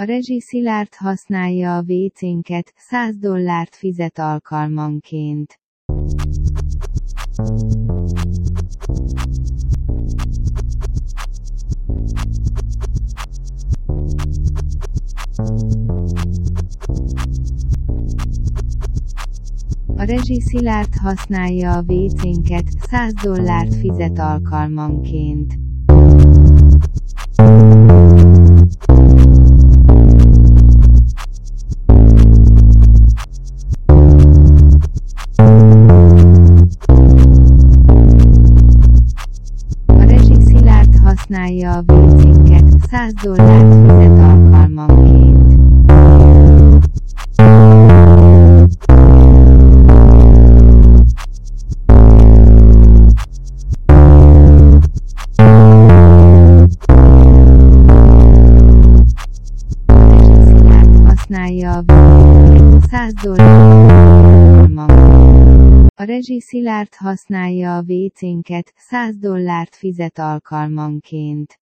A rezsi Szilárd használja a WC-nket, 100 dollárt fizet alkalmanként. A rezsi Szilárd használja a WC-nket, 100 dollárt fizet alkalmanként. Használja a WC-nket, 100 dollárt fizet alkalmanként. Használja a WC-nket, 100 dollárt. A rezsi Szilárd használja a WC-nket, 100 dollárt fizet alkalmanként.